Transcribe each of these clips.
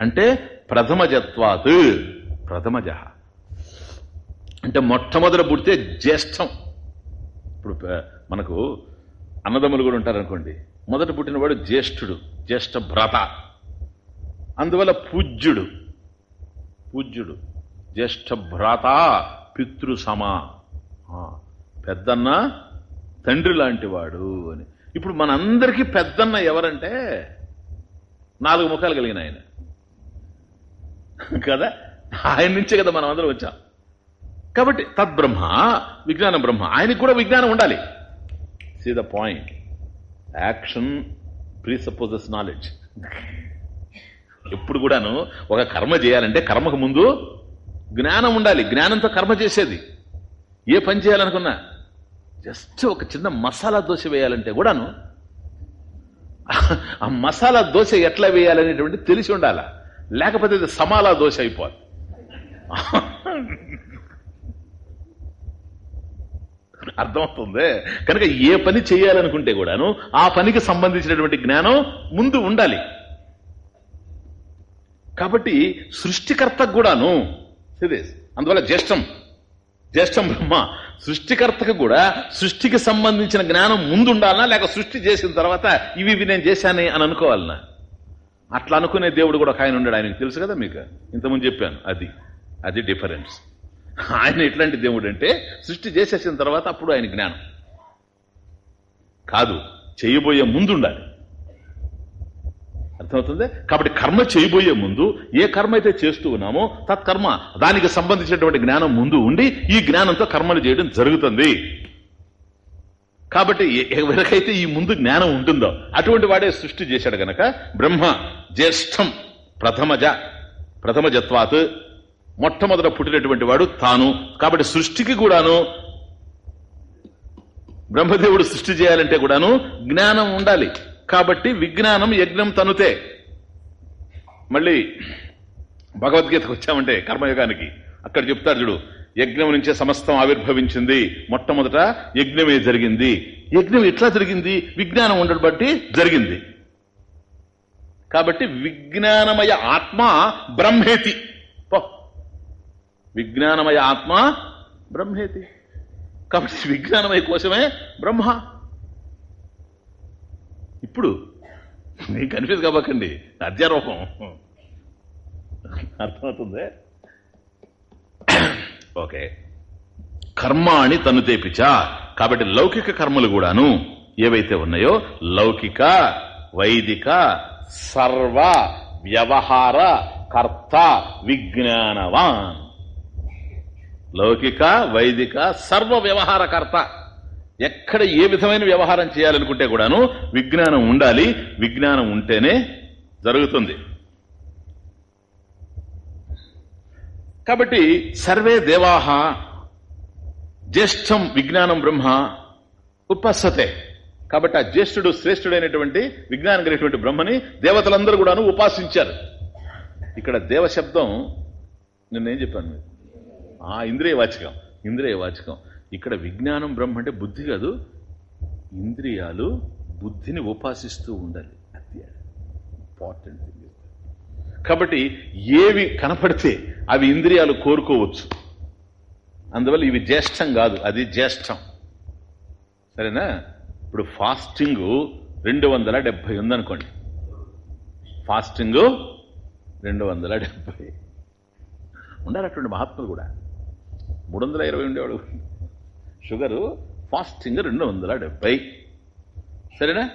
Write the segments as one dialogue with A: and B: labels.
A: అంటే ప్రథమజత్వాత్. ప్రథమజ. అంటే మొట్టమొదట పుడితే జ్యేష్టం ఇప్పుడు మనకు అన్నదమ్ములు కూడా ఉంటారనుకోండి. మొదట పుట్టినవాడు జ్యేష్ఠుడు జ్యేష్ఠ భ్రత. అందువల్ల పూజ్యుడు. పూజ్యుడు. జ్యేష్ఠ భ్రాత పితృ సమా ఆ, పెద్దన్న తండ్రి లాంటివాడు అని. ఇప్పుడు మనందరికీ పెద్దన్న ఎవరంటే నాలుగు ముఖాలు కలిగిన ఆయన. కదా? ఆయన నుంచే కదా మనం అందరం వచ్చాం. కాబట్టి తద్బ్రహ్మ విజ్ఞానం బ్రహ్మ ఆయనకి కూడా విజ్ఞానం ఉండాలి. See the point action presupposes knowledge ఎప్పుడు కూడాను ఒక కర్మ చేయాలంటే కర్మకు ముందు జ్ఞానం ఉండాలి. జ్ఞానంతో కర్మ చేసేది. ఏ పని చేయాలనుకున్నా? జస్ట్ ఒక చిన్న మసాలా దోశ వేయాలంటే కూడాను ఆ మసాలా దోశ ఎట్లా వేయాలనేటువంటి తెలిసి ఉండాల? లేకపోతే ఇది సమాలా దోశ అయిపోదు అర్థమవుతుంది? కనుక ఏ పని చేయాలనుకుంటే కూడాను ఆ పనికి సంబంధించినటువంటి జ్ఞానం ముందు ఉండాలి. కాబట్టి సృష్టికర్తకు కూడాను అందువల్ల జ్యేష్టం జ్యేష్ఠం బ్రహ్మ సృష్టికర్తకు కూడా సృష్టికి సంబంధించిన జ్ఞానం ముందుండాలనా? లేక సృష్టి చేసిన తర్వాత ఇవి ఇవి నేను చేశాను అని అనుకోవాలనా? అట్లా అనుకునే దేవుడు కూడా ఒక ఆయన ఉన్నాడు ఆయనకు తెలుసు కదా మీకు? ఇంతకుముందు చెప్పాను. అది అది డిఫరెన్స్. ఆయన ఎట్లాంటి దేవుడు అంటే సృష్టి చేసేసిన తర్వాత అప్పుడు ఆయన జ్ఞానం. కాదు చేయబోయే ముందుండాలి. అర్థమవుతుంది? కాబట్టి కర్మ చేయబోయే ముందు ఏ కర్మ అయితే చేస్తూ ఉన్నామో తత్కర్మ దానికి సంబంధించినటువంటి జ్ఞానం ముందు ఉండి ఈ జ్ఞానంతో కర్మలు చేయడం జరుగుతుంది. కాబట్టి ఎవరికైతే ఈ ముందు జ్ఞానం ఉంటుందో అటువంటి వాడే సృష్టి చేశాడు గనక బ్రహ్మ జ్యేష్ఠం ప్రథమజ ప్రథమజత్వాత్ మొట్టమొదట పుట్టినటువంటి వాడు తాను. కాబట్టి సృష్టికి కూడాను బ్రహ్మదేవుడు సృష్టి చేయాలంటే కూడాను జ్ఞానం ఉండాలి. కాబట్టి విజ్ఞానం యజ్ఞం తనుతే. మళ్ళీ భగవద్గీతకు వచ్చామంటే కర్మయోగానికి. అక్కడ చెప్తాడు చూడు యజ్ఞం నుంచే సమస్తం ఆవిర్భవించింది. మొట్టమొదట యజ్ఞమే జరిగింది. యజ్ఞం ఎట్లా జరిగింది? విజ్ఞానం ఉండడం బట్టి జరిగింది. కాబట్టి విజ్ఞానమయ ఆత్మ బ్రహ్మేతి. పో. విజ్ఞానమయ ఆత్మ బ్రహ్మేతి. కాబట్టి విజ్ఞానమయ కోసమే బ్రహ్మ. ఇప్పుడు మీకు కన్ఫ్యూజ్ కావకండి అధ్యారోపం అర్థమవుతుంది? ఓకే. కర్మాణి తను తేపిచా కాబట్టి లౌకిక కర్మలు కూడాను ఏవైతే ఉన్నాయో లౌకిక వైదిక సర్వ వ్యవహార కర్త విజ్ఞానవాన్. లౌకిక వైదిక సర్వ వ్యవహారకర్త ఎక్కడ ఏ విధమైన వ్యవహారం చేయాలనుకుంటే కూడాను విజ్ఞానం ఉండాలి. విజ్ఞానం ఉంటేనే జరుగుతుంది. కాబట్టి సర్వే దేవాహ జ్యేష్ఠం విజ్ఞానం బ్రహ్మ ఉపాసతే. కాబట్టి ఆ జ్యేష్ఠుడు శ్రేష్ఠుడైనటువంటి విజ్ఞానం కలిగినటువంటి బ్రహ్మని దేవతలందరూ కూడాను ఉపాసించారు. ఇక్కడ దేవశబ్దం నిన్నేం చెప్పాను? ఆ ఇంద్రియ వాచకం ఇంద్రియ వాచకం. ఇక్కడ విజ్ఞానం బ్రహ్మ అంటే బుద్ధి కాదు. ఇంద్రియాలు బుద్ధిని ఉపాసిస్తూ ఉండాలి. అది ఇంపార్టెంట్ థింగ్ కాబట్టి ఏవి కనపడితే అవి ఇంద్రియాలు కోరుకోవచ్చు. అందువల్ల ఇవి జ్యేష్టం కాదు అది జ్యేష్టం. సరేనా? ఇప్పుడు ఫాస్టింగ్ రెండు వందల డెబ్బై ఉందనుకోండి. ఫాస్టింగ్ రెండు వందల డెబ్బై ఉండాలి అటువంటి మహాత్ములు కూడా. మూడు వందల ఇరవై ఉండేవాడు. షుగరు ఫాస్టింగ్ రెండు వందల డెబ్బై. సరేనా?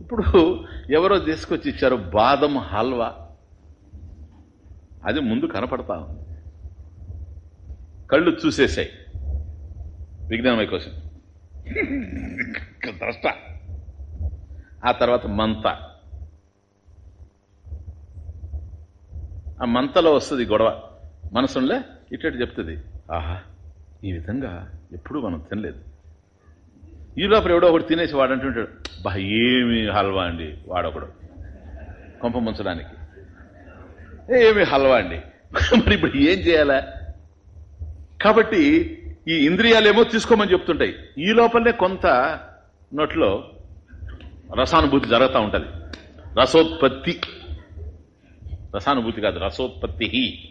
A: ఇప్పుడు ఎవరో తీసుకొచ్చి ఇచ్చారు బాదం హల్వా. అది ముందు కనపడతా ఉంది. కళ్ళు చూసేసాయి. విజ్ఞానమై కోసం ద్రష్ట ఆ తర్వాత మంత. ఆ మంతలో వస్తుంది గొడవ. మనసులో ఇటు చెప్తుంది. ఆహా ఈ విధంగా ఎప్పుడూ మనం తినలేదు. ఈ లోపల ఎవడో ఒకటి తినేసి వాడు అంటుంటాడు బా ఏమి హల్వా అండి వాడొకడు కొంప ముంచడానికి. ఏమి హల్వా అండి. మరి ఇప్పుడు ఏం చేయాలా? కాబట్టి ఈ ఇంద్రియాలేమో తీసుకోమని చెప్తుంటాయి. ఈ లోపలనే కొంత నోట్లో రసానుభూతి జరుగుతూ ఉంటుంది. రసోత్పత్తి. రసానుభూతి కాదు రసోత్పత్తి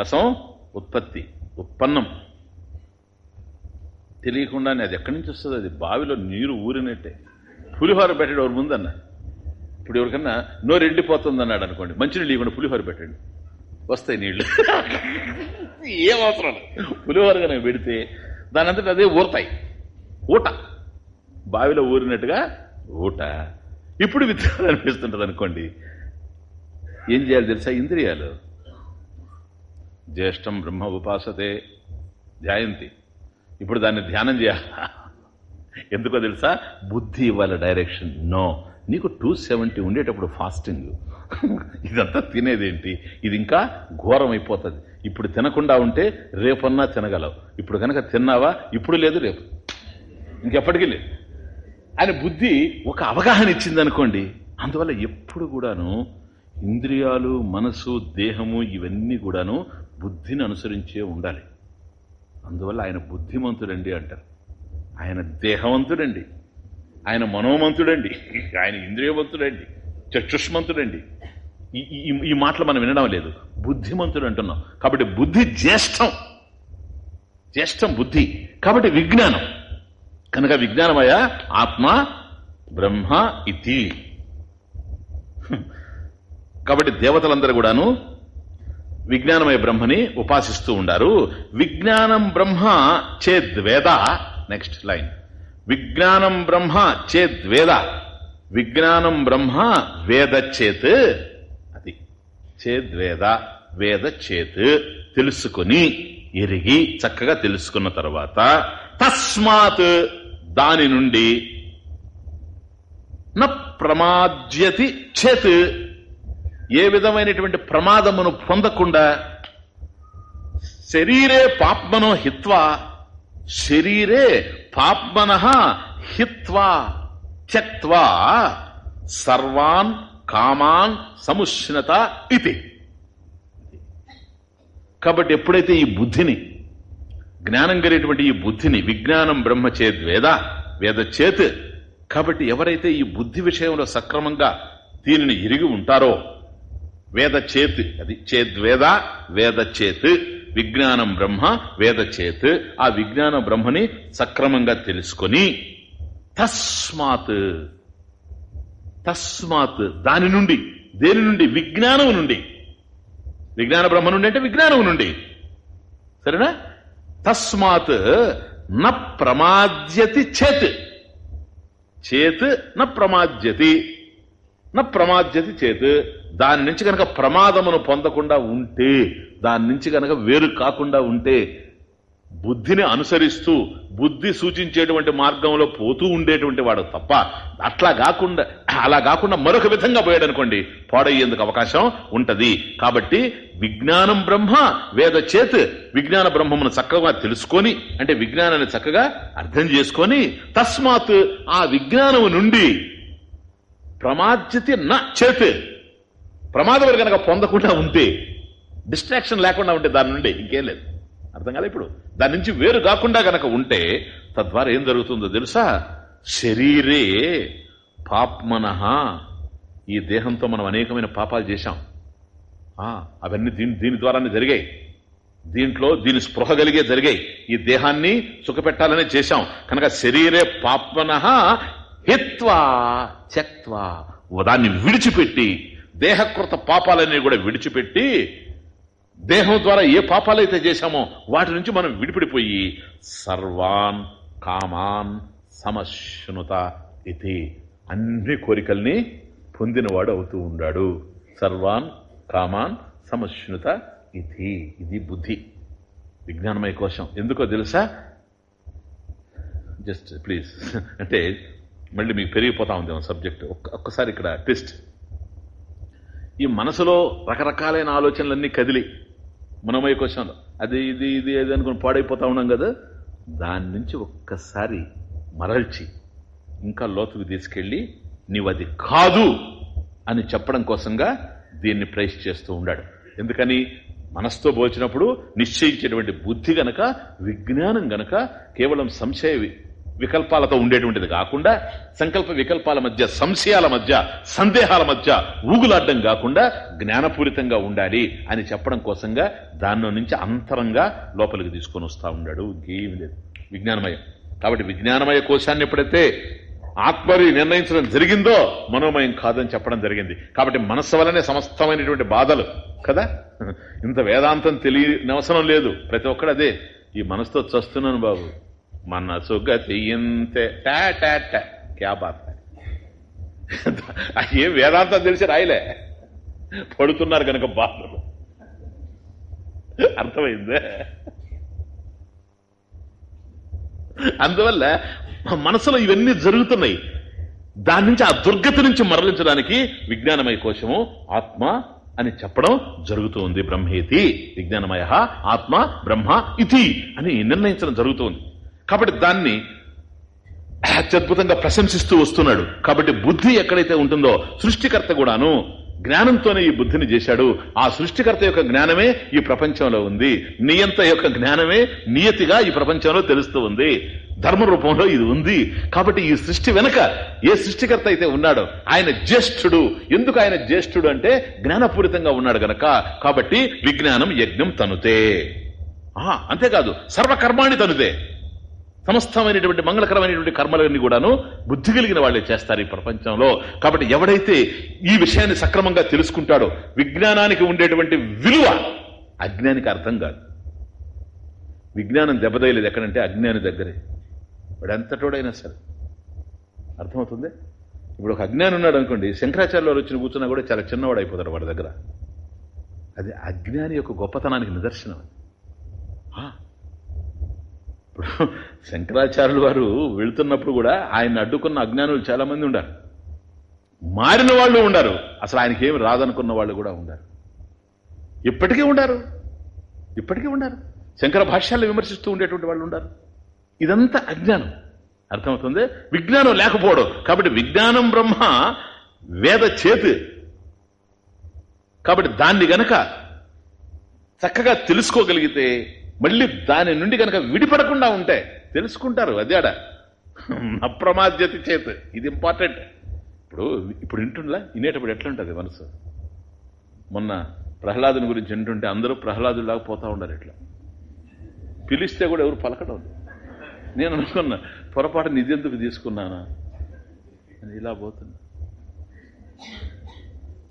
A: రసం ఉత్పత్తి ఉత్పన్నం. తెలియకుండానే అది ఎక్కడి నుంచి వస్తుంది? అది బావిలో నీరు ఊరినట్టే. పులిహోర పెట్టాడు ఎవరు ముందన్న ఇప్పుడు ఎవరికన్నా నోరు ఎండిపోతుంది అన్నాడు అనుకోండి. మంచినీళ్ళు లేకుండా పులిహోర పెట్టండి. వస్తాయి నీళ్ళు ఏం అవసరం? లేదు. పులిహోర కనుక పెడితే దాని అంతటా అదే ఊరతాయి. ఊట. బావిలో ఊరినట్టుగా ఊట. ఇప్పుడు విత్తనాలు అనిపిస్తుంటది అనుకోండి. ఏం చేయాలి తెలుసా? ఇంద్రియాలు. జ్యేష్టం బ్రహ్మ ఉపాసతే. ధ్యాయంతి. ఇప్పుడు దాన్ని ధ్యానం చేయాలి? ఎందుకో తెలుసా? బుద్ధి ఇవ్వాలి డైరెక్షన్. నో. నీకు టూ సెవెంటీ ఉండేటప్పుడు ఫాస్టింగ్. ఇదంతా తినేదేంటి? ఇది ఇంకా ఘోరం అయిపోతుంది ఇప్పుడు తినకుండా ఉంటే రేపన్నా తినగలవు. ఇప్పుడు కనుక తిన్నావా? ఇప్పుడు లేదు రేపు. ఇంకెప్పటికీ లేదు. అని బుద్ధి ఒక అవగాహన ఇచ్చిందనుకోండి అందువల్ల ఎప్పుడు కూడాను ఇంద్రియాలు మనసు దేహము ఇవన్నీ కూడాను బుద్ధిని అనుసరించే ఉండాలి. అందువల్ల ఆయన బుద్ధిమంతుడండి అంటారు. ఆయన దేహవంతుడండి. ఆయన మనోమంతుడండి. ఆయన ఇంద్రియవంతుడండి. చక్షుష్మంతుడండి ఈ- ఈ- ఈ మాటలు మనం వినడం లేదు. బుద్ధిమంతుడు అంటున్నాం. కాబట్టి బుద్ధి జ్యేష్టం. జ్యేష్టం బుద్ధి. కాబట్టి విజ్ఞానం. కనుక విజ్ఞానమయ? ఆత్మ బ్రహ్మ ఇతి. కాబట్టి దేవతలందరూ కూడాను విజ్ఞానమయ బ్రహ్మని ఉపాసిస్తూ ఉండారు. విజ్ఞానం బ్రహ్మ చేద్వేద నెక్స్ట్ లైన్ విజ్ఞానం బ్రహ్మ చేద్వేద విజ్ఞానం బ్రహ్మ వేద చేత్. అది. చేద్వేద వేద చేత్. తెలుసుకొని ఎరిగి చక్కగా తెలుసుకున్న తర్వాత తస్మాత్ దాని నుండి న ప్రమాద్యతి చేత్. ఏ విధమైనటువంటి ప్రమాదమును పొందకుండా శరీరే పాప్మనో హిత్వా శరీరే పాప్మన హిత్వా త్యక్వా సర్వాన్ కామాన్ సముష్ణత ఇది కాబట్టి ఎప్పుడైతే ఈ బుద్ధిని జ్ఞానం కలిగేటువంటి ఈ బుద్ధిని విజ్ఞానం బ్రహ్మచేత్ వేద వేద చేత్ కాబట్టి ఎవరైతే ఈ బుద్ధి విషయంలో సక్రమంగా దీనిని ఇరిగి ఉంటారో వేద చేత్ అది చేద్వేద వేద చేత్ విజ్ఞానం బ్రహ్మ వేద చేత్ ఆ విజ్ఞాన బ్రహ్మని సక్రమంగా తెలుసుకొని తస్మాత్ తస్మాత్ దాని నుండి దేని నుండి? విజ్ఞానం నుండి. విజ్ఞాన బ్రహ్మ నుండి అంటే విజ్ఞానం నుండి. సరేనా? తస్మాత్ న ప్రమాద్యతి చేత్. చేత్ న ప్రమాద్యతి. న ప్రమాద్యతి చేత్. దాని నుంచి కనుక ప్రమాదమును పొందకుండా ఉంటే దాని నుంచి కనుక వేరు కాకుండా ఉంటే బుద్ధిని అనుసరిస్తూ బుద్ధి సూచించేటువంటి మార్గంలో పోతూ ఉండేటువంటి వాడు తప్ప అట్లా కాకుండా అలా కాకుండా మరొక విధంగా పోయాడు అనుకోండి పాడయ్యేందుకు అవకాశం ఉంటది. కాబట్టి విజ్ఞానం బ్రహ్మ వేద చేత్. విజ్ఞాన బ్రహ్మమును చక్కగా తెలుసుకొని అంటే విజ్ఞానాన్ని చక్కగా అర్థం చేసుకొని తస్మాత్ ఆ విజ్ఞానము నుండి ప్రమాద్యతి నా చేత్. ప్రమాదం కనుక పొందకుండా ఉంటే డిస్ట్రాక్షన్ లేకుండా ఉంటే దాని నుండి ఇంకేం లేదు. అర్థం కాలే ఇప్పుడు. దాని నుంచి వేరు కాకుండా గనక ఉంటే తద్వారా ఏం జరుగుతుందో తెలుసా? శరీరే పాప్మన. ఈ దేహంతో మనం అనేకమైన పాపాలు చేశాం. అవన్నీ దీని దీని ద్వారానే జరిగాయి. దీంట్లో దీని స్పృహ కలిగే జరిగాయి. ఈ దేహాన్ని సుఖపెట్టాలనే చేశాం. కనుక శరీరే పాప్మన హిత్వా చక్వా దాన్ని విడిచిపెట్టి దేహకృత పాపాలన్నీ కూడా విడిచిపెట్టి దేహం ద్వారా ఏ పాపాలైతే చేశామో వాటి నుంచి మనం విడిపడిపోయి సర్వాన్ కామాన్ సమశ్నుత ఇది అన్ని కోరికల్ని పొందినవాడు అవుతూ ఉండాడు. సర్వాన్ కామాన్ సమశ్నుత ఇది ఇది బుద్ధి. విజ్ఞానమయ కోశం. ఎందుకో తెలుసా? Just please. అంటే మళ్ళీ మీకు పెరిగిపోతా ఉంది సబ్జెక్ట్ ఒక్కసారి ఇక్కడ ట్విస్ట్ ఈ మనసులో రకరకాలైన ఆలోచనలన్నీ కదిలి మనమయ్య క్వశ్చన్ అది ఇది ఇది అది అనుకుని పాడైపోతా ఉన్నాం కదా దాని నుంచి ఒక్కసారి మరల్చి ఇంకా లోతుకు తీసుకెళ్ళి నీవు అది కాదు అని చెప్పడం కోసంగా దీన్ని ప్రైస్ చేస్తూ ఉండాడు ఎందుకని? మనస్తో పోల్చినప్పుడు నిశ్చయించేటువంటి బుద్ధి గనక విజ్ఞానం గనక కేవలం సంశయ వికల్పాలతో ఉండేటువంటిది కాకుండా సంకల్ప వికల్పాల మధ్య సంశయాల మధ్య సందేహాల మధ్య ఊగులాడ్డం కాకుండా జ్ఞానపూరితంగా ఉండాలి అని చెప్పడం కోసంగా దానిలో నుంచి అంతరంగా లోపలికి తీసుకొని వస్తా ఉన్నాడు ఇంకేమి లేదు. విజ్ఞానమయం. కాబట్టి విజ్ఞానమయ కోశాన్ని ఎప్పుడైతే ఆత్మరి నిర్ణయించడం జరిగిందో మనోమయం కాదని చెప్పడం జరిగింది. కాబట్టి మనస్సు వల్లనే సమస్తమైనటువంటి బాధలు కదా? ఇంత వేదాంతం తెలియనవసరం లేదు. ప్రతి ఒక్కడు అదే. ఈ మనసుతో చస్తున్నాను బాబు. మనసు గతి ఇంతే టా టా టా. క్యా బాత్ ఏం వేదాంతం తెలిసి రాయలే. పడుతున్నారు కనుక బాధలు అర్థమైందే? అందువల్ల మనసులో ఇవన్నీ జరుగుతున్నాయి. దాని నుంచి ఆ దుర్గతి నుంచి మరలించడానికి విజ్ఞానమయ కోశము ఆత్మ అని చెప్పడం జరుగుతుంది బ్రహ్మేతి. విజ్ఞానమయ ఆత్మ బ్రహ్మ ఇతి అని నిర్ణయించడం జరుగుతుంది. కాబట్టి దాన్ని అత్యద్భుతంగా ప్రశంసిస్తూ వస్తున్నాడు. కాబట్టి బుద్ధి ఎక్కడైతే ఉంటుందో సృష్టికర్త కూడాను జ్ఞానంతోనే ఈ బుద్ధిని చేశాడు. ఆ సృష్టికర్త యొక్క జ్ఞానమే ఈ ప్రపంచంలో ఉంది. నియంత యొక్క జ్ఞానమే నియతిగా ఈ ప్రపంచంలో తెలుస్తూ ఉంది. ధర్మ రూపంలో ఇది ఉంది. కాబట్టి ఈ సృష్టి వెనక ఏ సృష్టికర్త అయితే ఉన్నాడో ఆయన జ్యేష్ఠుడు. ఎందుకు ఆయన జ్యేష్ఠుడు అంటే జ్ఞానపూరితంగా ఉన్నాడు గనక. కాబట్టి విజ్ఞానం యజ్ఞం తనుతే. ఆ, అంతేకాదు సర్వకర్మాణి తనుదే సమస్తమైనటువంటి మంగళకరమైనటువంటి కర్మలన్నీ కూడాను బుద్ధి కలిగిన వాళ్ళే చేస్తారు ఈ ప్రపంచంలో. కాబట్టి ఎవడైతే ఈ విషయాన్ని సక్రమంగా తెలుసుకుంటాడో విజ్ఞానానికి ఉండేటువంటి విలువ అజ్ఞానికి అర్థం కాదు. విజ్ఞానం దెబ్బతయలేదు ఎక్కడంటే అజ్ఞాని దగ్గరే. వాడు ఎంతటోడైనా సరే. అర్థమవుతుంది? ఇప్పుడు ఒక అజ్ఞాని ఉన్నాడు అనుకోండి శంకరాచార్యులు వచ్చిన కూర్చున్నా కూడా చాలా చిన్నవాడు అయిపోతాడు వాడి దగ్గర. అది అజ్ఞాని యొక్క గొప్పతనానికి నిదర్శనం అది. ఇప్పుడు శంకరాచార్యులు వారు వెళుతున్నప్పుడు కూడా ఆయన అడ్డుకున్న అజ్ఞానులు చాలా మంది ఉండారు. మారిన వాళ్ళు ఉండారు. అసలు ఆయనకి ఏమి రాదనుకున్న వాళ్ళు కూడా ఉండారు. ఇప్పటికీ ఉండారు. ఇప్పటికీ ఉండారు. శంకర భాష్యాలను విమర్శిస్తూ ఉండేటువంటి వాళ్ళు ఉండరు. ఇదంతా అజ్ఞానం. అర్థమవుతుంది? విజ్ఞానం లేకపోవడం. కాబట్టి విజ్ఞానం బ్రహ్మ వేద చేతి. కాబట్టి దాన్ని గనక చక్కగా తెలుసుకోగలిగితే మళ్ళీ దాని నుండి కనుక విడిపడకుండా ఉంటే తెలుసుకుంటారు అదేడ అప్రమాద్యత చేత. ఇది ఇంపార్టెంట్ ఇప్పుడు ఇప్పుడు వింటుండలా? వినేటప్పుడు ఎట్లా ఉంటుంది మనసు? మొన్న ప్రహ్లాదుని గురించి వింటుంటే అందరూ ప్రహ్లాదులాగా పోతా ఉండారు ఇట్లా. పిలిస్తే కూడా ఎవరు పలకడం నేను అనుకున్నా పొరపాటు నిధెందుకు తీసుకున్నానా? అని ఇలా పోతున్నా.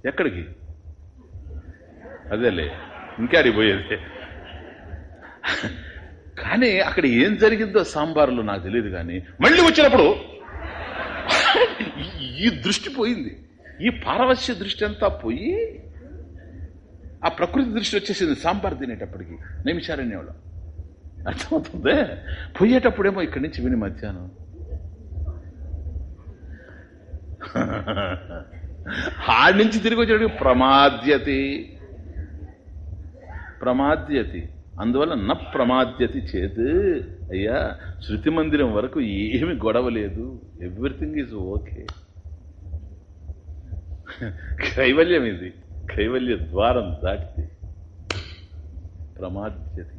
A: ఎక్కడికి? అదేలే ఇంకా పోయేది. కానీ అక్కడ ఏం జరిగిందో సాంబార్లో నాకు తెలియదు కానీ మళ్ళీ వచ్చినప్పుడు ఈ- దృష్టి పోయింది. ఈ పారవశ్య దృష్టి అంతా పోయి ఆ ప్రకృతి దృష్టి వచ్చేసింది సాంబార్ తినేటప్పటికి నిమిషారణ్యంలో. అర్థమవుతుందే? పోయేటప్పుడేమో ఇక్కడి నుంచి విని మధ్యాహ్నం. ఆడి నుంచి తిరిగి వచ్చేటప్పుడు ప్రమాద్యతి. ప్రమాద్యతి. అందువల్ల న ప్రమాద్యతి చేత్. అయ్యా శృతి మందిరం వరకు ఏమి గొడవ లేదు ఎవ్రీథింగ్ ఈజ్ ఓకే. కైవల్యం ఇది. కైవల్య ద్వారం దాటితే ప్రమాద్యతి.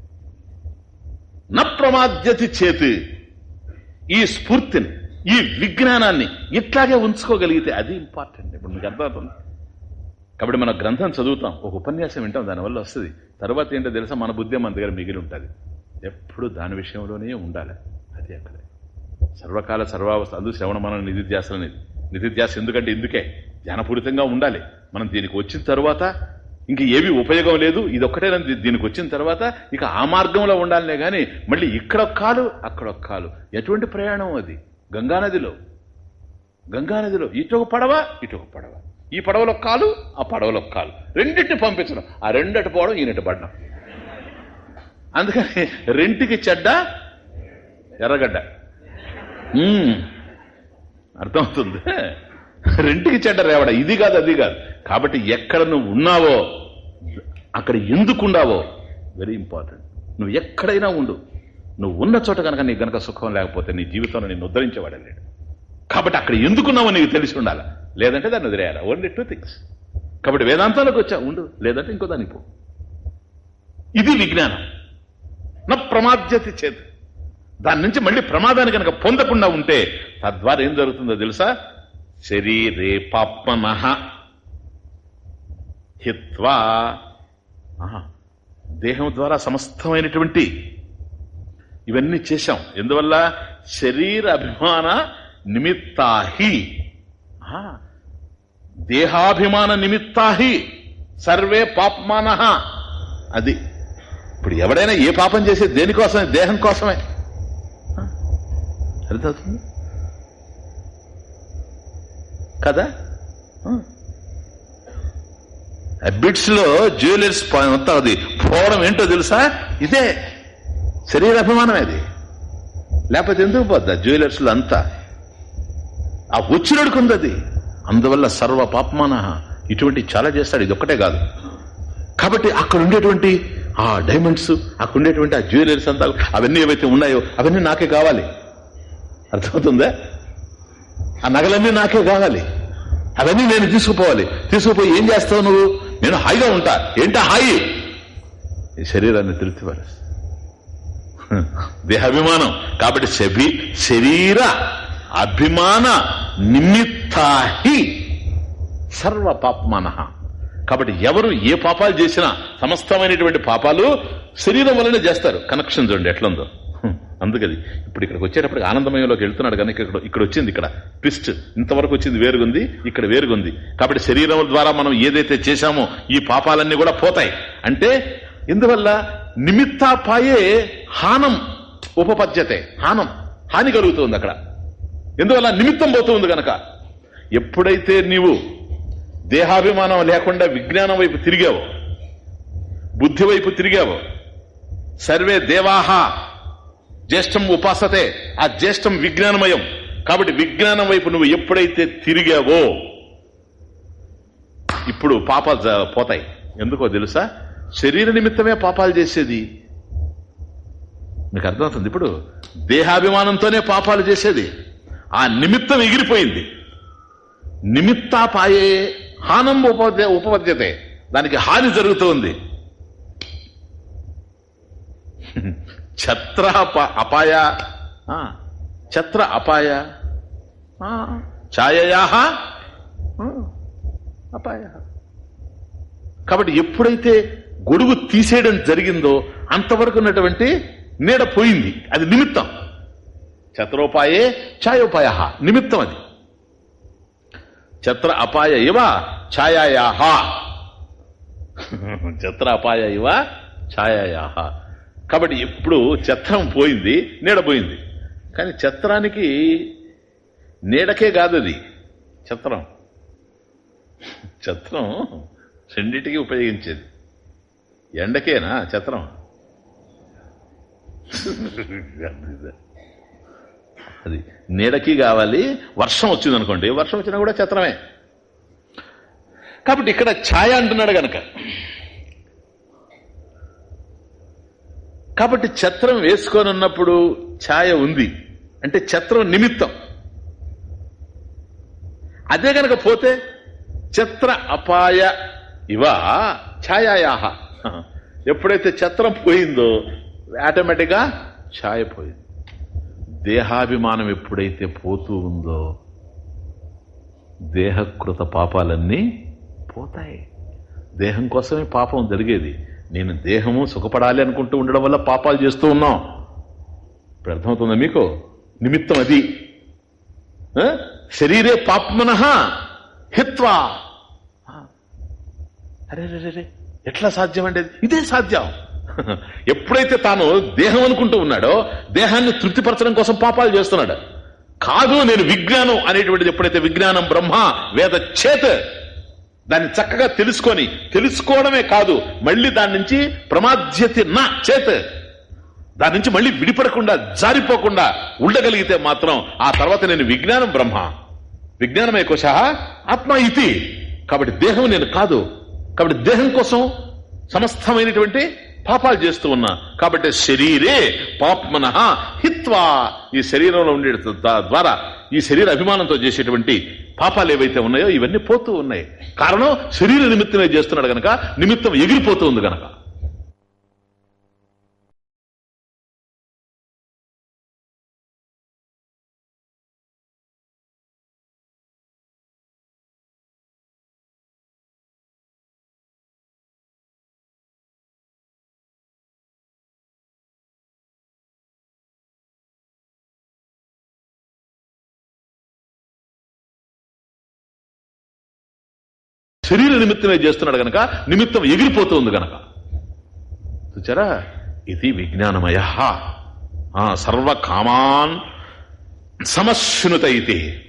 A: న ప్రమాద్యతి చేత్. ఈ స్ఫూర్తిని ఈ విజ్ఞానాన్ని ఇట్లాగే ఉంచుకోగలిగితే అది ఇంపార్టెంట్ ఇప్పుడు మీకు అర్థమవుతుంది. కాబట్టి మన గ్రంథం చదువుతాం. ఒక ఉపన్యాసం వింటాం. దానివల్ల వస్తుంది. తర్వాత ఏంటో తెలుసా? మన బుద్ధి మన దగ్గర మిగిలి ఉంటుంది. ఎప్పుడు దాని విషయంలోనే ఉండాలి. అది అక్కడ. సర్వకాల సర్వావస్థ అందు శ్రవణ మన నిధిధ్యాసలనేది నిధిధ్యాస ఎందుకంటే ఎందుకే ధ్యానపూరితంగా ఉండాలి. మనం దీనికి వచ్చిన తర్వాత ఇంక ఏవి ఉపయోగం లేదు. ఇది దీనికి వచ్చిన తర్వాత ఇక ఆ మార్గంలో ఉండాలనే కానీ మళ్ళీ ఇక్కడ ఒక కాలు అక్కడ కాలు ఎటువంటి ప్రయాణం అది? గంగానదిలో. గంగానదిలో. ఇటు ఒక పడవ ఇటు ఒక పడవ. ఈ పడవలో కాలు ఆ పడవలో కాలు. రెండింటిని పంపించడం. ఆ రెండటి పోవడం ఈయనటి పడడం. అందుకని రెంటికి చెడ్డ ఎర్రగడ్డ. అర్థమవుతుంది. రెంటికి చెడ్డ రేవడ. ఇది కాదు అది కాదు. కాబట్టి ఎక్కడ నువ్వు ఉన్నావో అక్కడ ఎందుకుండావో వెరీ ఇంపార్టెంట్. నువ్వు ఎక్కడైనా ఉండు. నువ్వు ఉన్న చోట కనుక నీకు గనక సుఖం లేకపోతే నీ జీవితంలో నిన్ను ఉద్ధరించేవాడే లేడు. కాబట్టి అక్కడ ఎందుకున్నావో నీకు తెలిసి ఉండాలి. లేదంటే దాన్ని వదిలేయాలి? ఓన్లీ టూ థింగ్స్ కాబట్టి వేదాంతాలకు వచ్చా? ఉండు. లేదంటే ఇంకో దానికి పో. ఇది విజ్ఞానం. నా ప్రమాద్యతి చేత. దాని నుంచి మళ్ళీ ప్రమాదాన్ని కనుక పొందకుండా ఉంటే తద్వారా ఏం జరుగుతుందో తెలుసా? శరీరే పాప్మన హిత్వా. దేహం ద్వారా సమస్తమైనటువంటి ఇవన్నీ చేశాం. ఎందువల్ల? శరీర అభిమాన నిమిత్తాహి. దేహాభిమాన నిమిత్తాహి సర్వే పాపమాన. అది ఇప్పుడు ఎవడైనా ఏ పాపం చేసే దేనికోసమే దేహం కోసమే. అర్థమవుతుంది? కదా? బిట్స్లో జ్యువెలర్స్ మొత్తం అది పోవడం ఏంటో తెలుసా? ఇదే శరీర అభిమానం అది. లేకపోతే ఎందుకు పోద్దా జ్యువెలర్స్లో అంతా? ఆ వచ్చినడుకు ఉంది అది అందువల్ల సర్వ పాపమాన ఇటువంటి చాలా చేస్తాడు. ఇది ఒక్కటే కాదు. కాబట్టి అక్కడ ఉండేటువంటి ఆ డైమండ్స్ అక్కడ ఉండేటువంటి ఆ జ్యువెలరీస్ అంతా అవన్నీ ఏవైతే ఉన్నాయో అవన్నీ నాకే కావాలి. అర్థమవుతుందా? ఆ నగలన్నీ నాకే కావాలి. అవన్నీ నేను తీసుకుపోవాలి. తీసుకుపోయి ఏం చేస్తావు నువ్వు? నేను హాయిగా ఉంటా. ఏంటా హాయి? ఈ శరీరాన్ని తృప్తిపరుస్తా దేహాభిమానం. కాబట్టి శబి శరీర అభిమాన నిమిత్తాహి సర్వ పాపమాన. కాబట్టి ఎవరు ఏ పాపాలు చేసినా సమస్తమైనటువంటి పాపాలు శరీరం వల్లనే చేస్తారు. కనెక్షన్ చూడండి ఎట్లుందో. అందుకది ఇప్పుడు ఇక్కడికి వచ్చేటప్పటికి ఆనందమయంలోకి వెళ్తున్నాడు కనుక ఇక్కడ ఇక్కడ వచ్చింది ఇక్కడ. ట్విస్ట్ ఇంతవరకు వచ్చింది వేరుగుంది ఇక్కడ వేరుగుంది. కాబట్టి శరీరం ద్వారా మనం ఏదైతే చేశామో ఈ పాపాలన్నీ కూడా పోతాయి. అంటే ఎందువల్ల? నిమిత్తాపాయే హానం ఉపపద్యతే. హానం. హాని కలుగుతుంది అక్కడ. ఎందువల్ల నిమిత్తం పోతుంది గనక? ఎప్పుడైతే నీవు దేహాభిమానం లేకుండా విజ్ఞానం వైపు తిరిగావో బుద్ధి వైపు తిరిగావో సర్వే దేవాహ జ్యేష్టం ఉపాసతే ఆ జ్యేష్టం విజ్ఞానమయం. కాబట్టి విజ్ఞానం వైపు నువ్వు ఎప్పుడైతే తిరిగావో ఇప్పుడు పాపాలు పోతాయి. ఎందుకో తెలుసా? శరీర నిమిత్తమే పాపాలు చేసేది. మీకు అర్థమవుతుంది ఇప్పుడు? దేహాభిమానంతోనే పాపాలు చేసేది. ఆ నిమిత్తం ఎగిరిపోయింది. నిమిత్తాపాయే హానం ఉపపద్య ఉపపద్యతే. దానికి హాని జరుగుతుంది. ఛత్ర అప- అపాయ ఛత్ర అపాయ ఛాయయా అపాయ. కాబట్టి ఎప్పుడైతే గొడుగు తీసేయడం జరిగిందో అంతవరకు ఉన్నటువంటి నీడ పోయింది. అది నిమిత్తం. ఛత్రోపాయే ఛాయోపాయ. నిమిత్తం అది ఛత్ర అపాయ ఇవ ఛాయాయాహ ఛత్ర అపాయ ఇవ ఛాయాయాహ కాబట్టి ఇప్పుడు ఛత్రం పోయింది నీడ పోయింది. కానీ ఛత్రానికి నీడకే కాదు అది. ఛత్రం. ఛత్రం రెండింటికి ఉపయోగించేది. ఎండకేనా ఛత్రం? అది నీడకి కావాలి. వర్షం వచ్చింది అనుకోండి వర్షం వచ్చినా కూడా చిత్రమే. కాబట్టి ఇక్కడ ఛాయ అంటున్నాడు గనక. కాబట్టి ఛత్రం వేసుకొని ఉన్నప్పుడు ఛాయ ఉంది. అంటే ఛత్రం నిమిత్తం. అదే గనక పోతే ఛత్ర అపాయ ఇవ ఛాయాయాహ. ఎప్పుడైతే ఛత్రం పోయిందో ఆటోమేటిక్గా ఛాయ పోయింది. దేహాభిమానం ఎప్పుడైతే పోతూ ఉందో దేహకృత పాపాలన్నీ పోతాయి. దేహం కోసమే పాపం జరిగేది. నేను దేహము సుఖపడాలి అనుకుంటూ ఉండడం వల్ల పాపాలు చేస్తూ ఉన్నాం. ఇప్పుడు అర్థమవుతుందా మీకు? నిమిత్తం అది. శరీరే పాపమన హిత్వా. అరే రే, రే, రే. ఎట్లా సాధ్యం అంటే ఇదే సాధ్యం. ఎప్పుడైతే తాను దేహం అనుకుంటూ ఉన్నాడో దేహాన్ని తృప్తిపరచడం కోసం పాపాలు చేస్తున్నాడు. కాదు నేను విజ్ఞానం అనేటువంటిది ఎప్పుడైతే విజ్ఞానం బ్రహ్మ వేద చేత్ దాన్ని చక్కగా తెలుసుకొని తెలుసుకోవడమే కాదు మళ్ళీ దాని నుంచి ప్రమాద్యతి నా చేత్. దాని నుంచి మళ్ళీ విడిపడకుండా జారిపోకుండా ఉండగలిగితే మాత్రం ఆ తర్వాత నేను విజ్ఞానం బ్రహ్మ. విజ్ఞానమే కోశ ఆత్మ ఇతి. కాబట్టి దేహం నేను కాదు. కాబట్టి దేహం కోసం సమస్తమైనటువంటి పాపాలు చేస్తూ ఉన్నా. కాబట్టి శరీరే పాప్మన హిత్వా. ఈ శరీరంలో ఉండే ద్వారా ఈ శరీర అభిమానంతో చేసేటువంటి పాపాలు ఏవైతే ఉన్నాయో ఇవన్నీ పోతూ ఉన్నాయి. కారణం శరీర నిమిత్తమే చేస్తున్నాడు గనక నిమిత్తం ఎగిరిపోతూ ఉంది గనక. శరీర నిమిత్తమే చేస్తున్నాడు గనక నిమిత్తం ఎగిరిపోతుంది గనక. చూచారా? ఇది విజ్ఞానమయ. సర్వకామాన్ సమశ్నుత ఇది.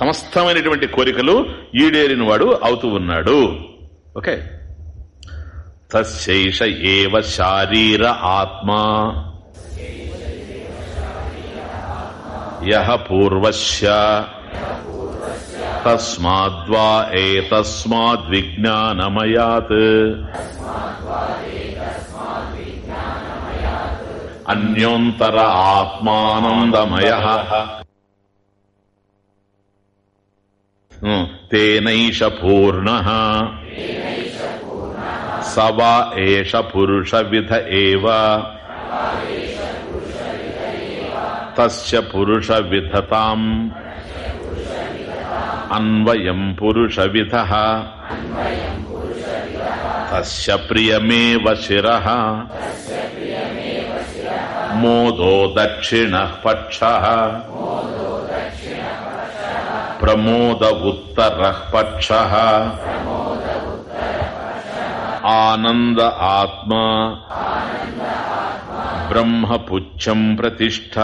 A: సమస్తమైనటువంటి కోరికలు ఈడేరిన వాడు అవుతూ ఉన్నాడు. ఓకే? తశైష ఏవ శారీర ఆత్మా. యహ పూర్వశ తస్మాద్వా ఏతస్మాద్విజ్ఞానమయాత్ అన్యోంతర ఆత్మానందమయ తేనైష పూర్ణ సవా ఏష పురుష విధ ఏవ తస్య పురుష విధతాం అన్వయం పురుష విధ తస్య ప్రియమేవ శిర మోదో దక్షిణ పక్ష ప్రమోద ఉత్తర పక్ష ఆనంద ఆత్మా బ్రహ్మపుచ్చం ప్రతిష్ట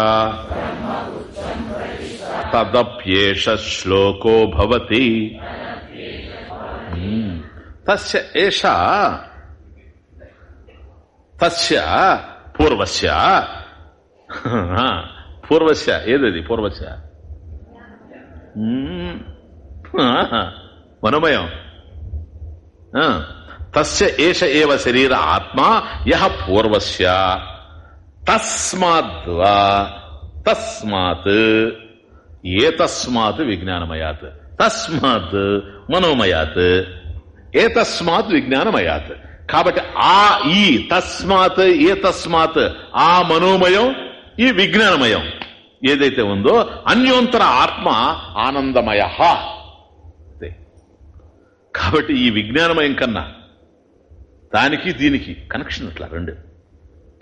A: తదప్యేష శ్లోకో భవతి తస్య ఏష తస్య పూర్వస్య పూర్వస్య ఏదది పూర్వస్య మనోమయం తస్య ఏష ఏవ శరీర ఆత్మ యహ పూర్వస్య తస్మాద్వా తస్మాత్ ఏతస్మాత్ విజ్ఞానమయాత్? తస్మాత్ మనోమయాత్. ఏతస్మాత్ విజ్ఞానమయాత్? కాబట్టి ఆ ఈ తస్మాత్ ఏ తస్మాత్ ఆ మనోమయం ఈ విజ్ఞానమయం ఏదైతే ఉందో అన్యోంతర ఆత్మ ఆనందమయ. కాబట్టి ఈ విజ్ఞానమయం కన్నా దానికి దీనికి కనెక్షన్ అట్లా రెండు.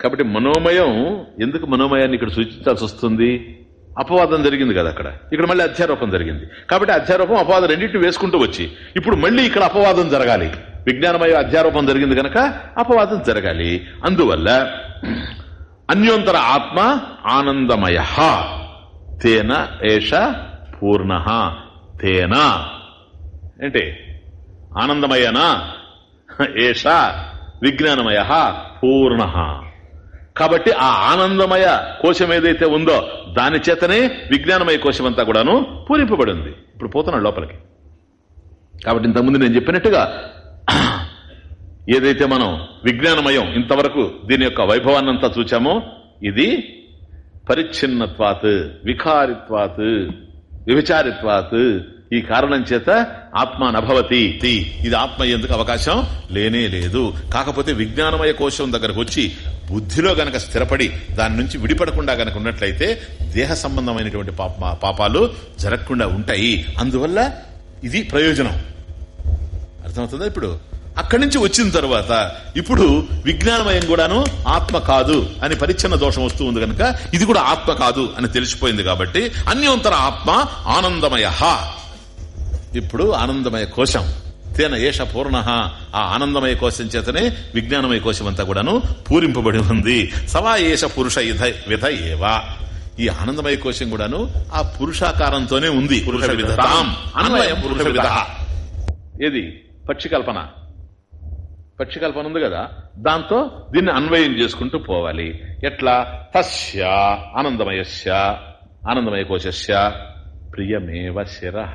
A: కాబట్టి మనోమయం ఎందుకు మనోమయాన్ని ఇక్కడ సూచించాల్సి వస్తుంది? అపవాదం జరిగింది కదా అక్కడ. ఇక్కడ మళ్ళీ అధ్యారోపం జరిగింది. కాబట్టి అధ్యారోపం అపవాదం రెండింటిని వేసుకుంటూ వచ్చి ఇప్పుడు మళ్ళీ ఇక్కడ అపవాదం జరగాలి. విజ్ఞానమయ అధ్యారోపం జరిగింది కనుక అపవాదం జరగాలి. అందువల్ల అన్యోంతర ఆత్మ ఆనందమయ. తేన ఏష పూర్ణ. తేన. ఏంటి? ఆనందమయనా? ఏష విజ్ఞానమయ. పూర్ణ. కాబట్టి ఆ ఆనందమయ కోశం ఏదైతే ఉందో దాని చేతనే విజ్ఞానమయ కోశం అంతా కూడాను పూరింపబడింది. ఇప్పుడు పోతున్నాడు లోపలికి. కాబట్టి ఇంతకుముందు నేను చెప్పినట్టుగా ఏదైతే మనం విజ్ఞానమయం ఇంతవరకు దీని యొక్క వైభవాన్నంతా చూచామో ఇది పరిచ్ఛిన్నత్వాత్ వికారిత్వాత్ విభిచారిత్వాత్ ఈ కారణం చేత ఆత్మ నభవతి. ఇది ఆత్మ ఎందుకు అవకాశం? లేనే లేదు. కాకపోతే విజ్ఞానమయ కోశం దగ్గరకు వచ్చి బుద్ధిలో గనక స్థిరపడి దాని నుంచి విడిపడకుండా గనక ఉన్నట్లయితే దేహ సంబంధమైనటువంటి పాపాలు జరగకుండా ఉంటాయి. అందువల్ల ఇది ప్రయోజనం. అర్థమవుతుందా ఇప్పుడు? అక్కడి నుంచి వచ్చిన తర్వాత ఇప్పుడు విజ్ఞానమయం కూడాను ఆత్మ కాదు అని పరిచ్ఛన్న దోషం వస్తూ ఉంది కనుక ఇది కూడా ఆత్మ కాదు అని తెలిసిపోయింది కాబట్టి అన్యోంతర ఆత్మ ఆనందమయ. ఇప్పుడు ఆనందమయ కోశం. తేన ఏష పూర్ణ. ఆ ఆనందమయ కోశం చేతనే విజ్ఞానమయ కోశం అంతా కూడాను పూరింపబడి ఉంది. సవా ఏష పురుష విధ ఏవా. ఈ ఆనందమయ కోశం కూడాను ఆ పురుషాకారంతోనే ఉంది. పురుష విధతాం. అన్వయం పురుష విధ. ఏది? పక్షి కల్పన పక్షి కల్పన ఉంది కదా? దాంతో దీన్ని అన్వయం చేసుకుంటూ పోవాలి. ఎట్లా? తస్య ఆనందమయస్య ఆనందమయ కోశస్య ప్రియమేవ శిర.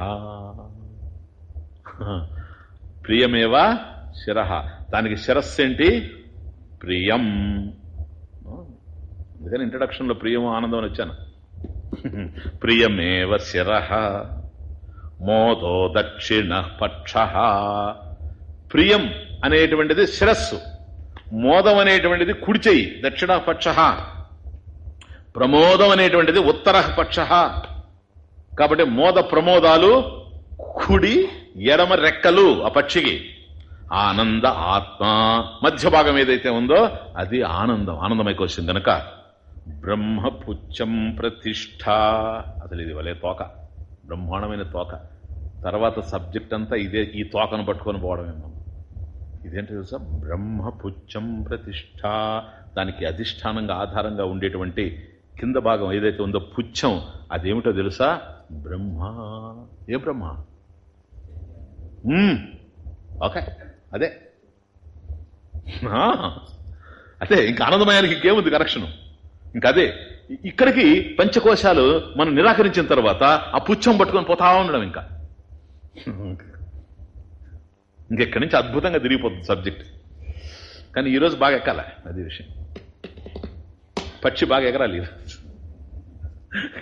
A: ప్రియమేవ? శిరహ. దానికి శిరస్సు ఏంటి ప్రియం అందుకని ఇంట్రడక్షన్లో ప్రియం ఆనందం అని వచ్చాను. ప్రియమేవ శిరహ. మోదో దక్షిణ పక్ష. ప్రియం అనేటువంటిది శిరస్సు. మోదం అనేటువంటిది కుడిచేయి దక్షిణ పక్ష. ప్రమోదం అనేటువంటిది ఉత్తర పక్ష. కాబట్టి మోద ప్రమోదాలు కుడి ఎడమ రెక్కలు ఆ పక్షికి ఆనంద ఆత్మ. మధ్య భాగం ఏదైతే ఉందో అది ఆనందం ఆనందమైకి వచ్చింది కనుక బ్రహ్మపుచ్చం ప్రతిష్ట అసలు ఇది వలే తోక. బ్రహ్మాండమైన తోక. తర్వాత సబ్జెక్ట్ అంతా ఇదే ఈ తోకను పట్టుకొని పోవడమే మనం ఇదేంటి తెలుసా? బ్రహ్మపుచ్చం ప్రతిష్ట దానికి అధిష్టానంగా ఆధారంగా ఉండేటువంటి కింద భాగం ఏదైతే ఉందో పుచ్చం అదేమిటో తెలుసా? బ్రహ్మ. ఏ బ్రహ్మ? Hmm. ఓకే అదే. అదే ఇంకా ఆనందమయానికి ఇంకేముంది కరెక్షన్ ఇంకా అదే ఇక్కడికి పంచకోశాలు మనం నిరాకరించిన తర్వాత ఆ పుచ్చం పట్టుకొని పోతా ఉండడం ఇంకా. ఇంకెక్కడి నుంచి అద్భుతంగా తిరిగిపోతుంది సబ్జెక్ట్. కానీ ఈరోజు బాగా ఎక్కాల? అది విషయం. పక్షి బాగా ఎగరాలి.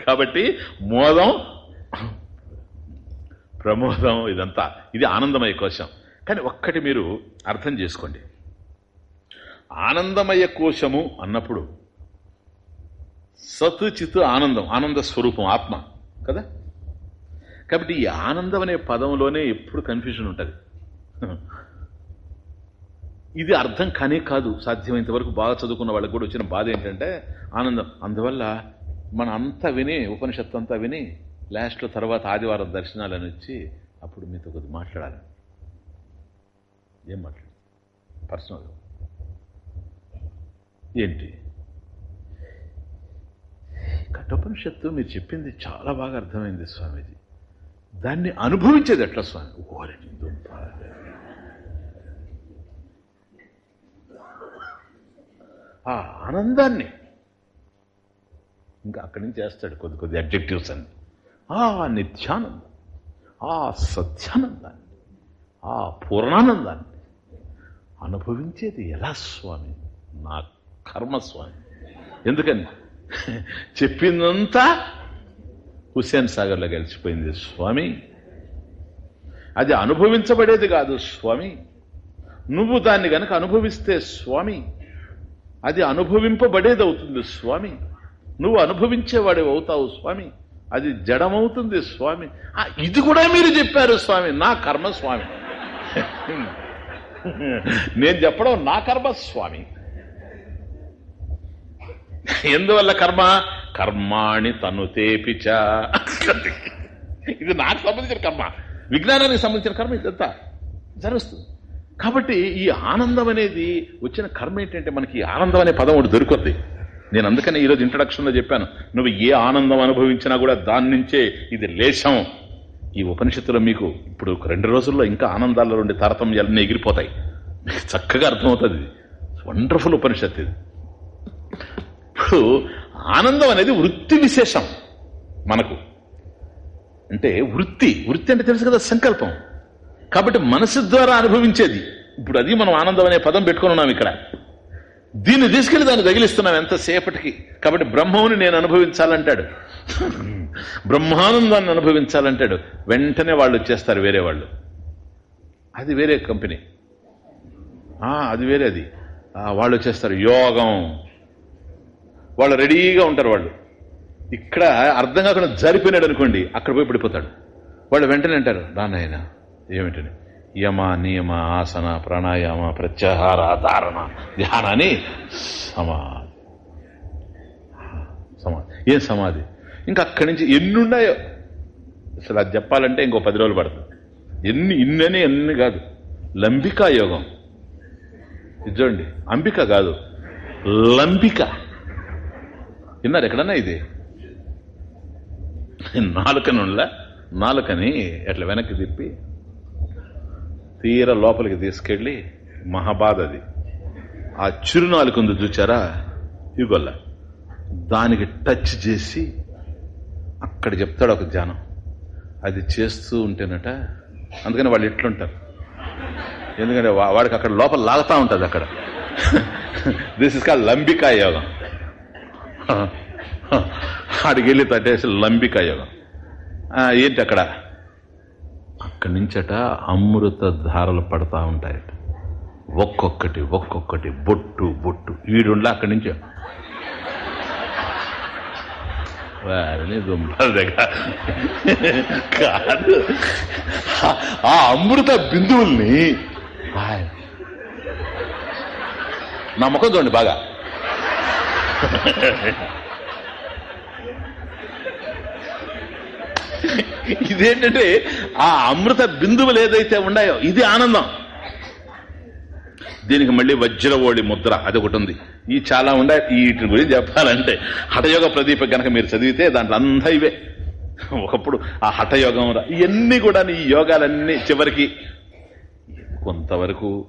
A: కాబట్టి మోదం ప్రమోదం ఇదంతా. ఇది ఆనందమయ కోశం. కానీ ఒక్కటి మీరు అర్థం చేసుకోండి. ఆనందమయ కోశము అన్నప్పుడు సత్ చిత్ ఆనందం ఆనంద స్వరూపం ఆత్మ కదా? కాబట్టి ఈ ఆనందం అనే పదంలోనే ఎప్పుడు కన్ఫ్యూజన్ ఉంటుంది. ఇది అర్థం కానే కాదు సాధ్యమైనంత వరకు బాగా చదువుకున్న వాళ్ళకి కూడా వచ్చిన బాధ ఏంటంటే ఆనందం. అందువల్ల మన అంతా విని ఉపనిషత్తు అంతా విని లాస్ట్లో తర్వాత ఆదివారం దర్శనాలని వచ్చి అప్పుడు మీతో కొద్ది మాట్లాడాలి. ఏం మాట్లాడు పర్సనల్ ఏంటి? కఠోపనిషత్తు మీరు చెప్పింది చాలా బాగా అర్థమైంది స్వామీజీ. దాన్ని అనుభవించేది ఎట్లా స్వామి? ఓరే దుంప. ఆ ఆనందాన్ని ఇంకా అక్కడి నుంచి వేస్తాడు కొద్ది కొద్ది అబ్జెక్టివ్స్ అని ఆ నిత్యానందం ఆ సత్యానందాన్ని ఆ పూర్ణానందాన్ని అనుభవించేది ఎలా స్వామి? నా కర్మ స్వామి ఎందుకని? చెప్పిందంతా హుస్సేన్ సాగర్లో గెలిచిపోయింది స్వామి. అది అనుభవించబడేది కాదు స్వామి. నువ్వు దాన్ని గనక అనుభవిస్తే స్వామి అది అనుభవింపబడేది అవుతుంది స్వామి. నువ్వు అనుభవించేవాడే అవుతావు స్వామి. అది జడమవుతుంది స్వామి. ఆ, ఇది కూడా మీరు చెప్పారు స్వామి నా కర్మ స్వామి. నేను చెప్పడం నా కర్మ స్వామి. ఎందువల్ల కర్మ? కర్మాణి తను తేపిచ. ఇది నాకు సంబంధించిన కర్మ. విజ్ఞానానికి సంబంధించిన కర్మ ఇదంతా జరుస్తుంది కాబట్టి ఈ ఆనందం అనేది వచ్చిన కర్మ ఏంటంటే మనకి ఆనందం అనే పదం ఒకటి దొరుకుతుంది నేను అందుకనే ఈరోజు ఇంట్రడక్షన్లో చెప్పాను. నువ్వు ఏ ఆనందం అనుభవించినా కూడా దాని నుంచే ఇది లేశం. ఈ ఉపనిషత్తులో మీకు ఇప్పుడు ఒక రెండు రోజుల్లో ఇంకా ఆనందాల్లో ఉండే తారతమ్యాలన్నీ ఎగిరిపోతాయి. మీకు చక్కగా అర్థమవుతుంది. వండర్ఫుల్ ఉపనిషత్తు ఇది. ఇప్పుడు ఆనందం అనేది వృత్తి విశేషం మనకు. అంటే వృత్తి వృత్తి అంటే తెలుసు కదా సంకల్పం. కాబట్టి మనసు ద్వారా అనుభవించేది. ఇప్పుడు అది మనం ఆనందం అనే పదం పెట్టుకుని ఉన్నాం ఇక్కడ. దీన్ని తీసుకెళ్ళి దాన్ని తగిలిస్తున్నాం ఎంతసేపటికి? కాబట్టి బ్రహ్మముని నేను అనుభవించాలంటాడు. బ్రహ్మానందాన్ని అనుభవించాలంటాడు. వెంటనే వాళ్ళు వచ్చేస్తారు వేరే వాళ్ళు. అది వేరే కంపెనీ. ఆ, అది వేరే అది. వాళ్ళు వచ్చేస్తారు. యోగం. వాళ్ళు రెడీగా ఉంటారు వాళ్ళు. ఇక్కడ అర్థం కాకుండా జరిపోయినాడు అనుకోండి అక్కడ పోయి పడిపోతాడు. వాళ్ళు వెంటనే అంటారు నాయన ఏమిటని? యమ నియమ ఆసన ప్రాణాయామ ప్రత్యాహార ధారణ ధ్యానాన్ని సమాధి. సమాధి. ఏం సమాధి? ఇంకా అక్కడి నుంచి ఎన్ని ఉన్నాయో అసలు అది చెప్పాలంటే ఇంకో పది రోజులు పడుతుంది. ఎన్ని ఇన్నని ఎన్ని కాదు. లంబికా యోగం. ఇది చూడండి అంబిక కాదు లంబిక. విన్నారు ఎక్కడన్నా ఇది? నాలుకనుండ్ల? నాలుకని ఎట్లా వెనక్కి తిప్పి తీర లోపలికి తీసుకెళ్ళి మహాబాధ అది. ఆ చిరునాలుకుంది చూచారా? ఇగొల్ల దానికి టచ్ చేసి అక్కడ చెప్తాడు ఒక ధ్యానం. అది చేస్తూ ఉంటేనట అందుకని వాళ్ళు ఇట్లుంటారు. ఎందుకంటే వాడికి అక్కడ లోపల లాగుతూ ఉంటుంది అక్కడ. దిస్ ఇస్ కాల్ లంబికా యోగం. ఆడికి వెళ్ళి తట్టేసి లంబికా యోగం. ఏంటి అక్కడ? అక్కడి నుంచట అమృత ధారలు పడతా ఉంటాయట. ఒక్కొక్కటి ఒక్కొక్కటి బొట్టు బొట్టు. వీడుండ అక్కడి నుంచి వారిని దుంపల దగ్గర కాదు. ఆ అమృత బిందువుల్ని నా ముఖం చూడండి బాగా. ఇదేంటంటే ఆ అమృత బిందువులు ఏదైతే ఉన్నాయో ఇది ఆనందం. దీనికి మళ్ళీ వజ్రవోళి ముద్ర అది ఒకటి ఉంది. ఈ చాలా ఉండే వీటి గురించి చెప్పాలంటే హఠయోగ ప్రదీప గనక మీరు చదివితే దాంట్లో అంతా ఇవే. ఒకప్పుడు ఆ హఠయోగం ఇవన్నీ కూడా ఈ యోగాలన్నీ చివరికి కొంతవరకు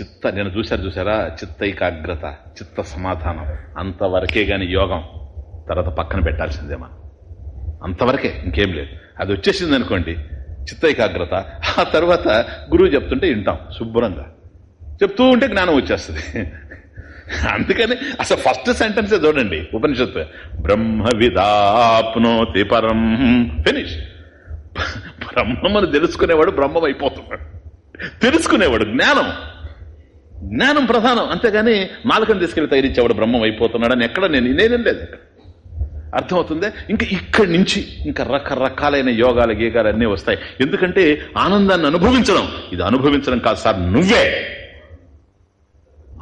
A: చిత్త నేను చూశారు చూసారా చిత్త ఏకాగ్రత చిత్త సమాధానం. అంతవరకే గాని యోగం తర్వాత పక్కన పెట్టాల్సిందే మనం. అంతవరకే ఇంకేం లేదు. అది వచ్చేసింది అనుకోండి చిత్త ఏకాగ్రత ఆ తర్వాత గురువు చెప్తుంటే వింటాం శుభ్రంగా. చెప్తూ ఉంటే జ్ఞానం వచ్చేస్తుంది. అందుకని అసలు ఫస్ట్ సెంటెన్సే చూడండి ఉపనిషత్తు. బ్రహ్మ విదాప్నోతి పరం ఫినిష్. బ్రహ్మమును తెలుసుకునేవాడు బ్రహ్మం అయిపోతున్నాడు. తెలుసుకునేవాడు జ్ఞానం. జ్ఞానం ప్రధానం. అంతేగాని నాలుకని తీసుకెళ్ళి తగిలిచ్చేవాడు బ్రహ్మం అయిపోతున్నాడని ఎక్కడ నేను నేనేం లేదు అర్థమవుతుందే? ఇంకా ఇక్కడి నుంచి ఇంకా రకరకాలైన యోగాలు గీగాలు అన్నీ వస్తాయి. ఎందుకంటే ఆనందాన్ని అనుభవించడం. ఇది అనుభవించడం కాదు సార్ నువ్వే.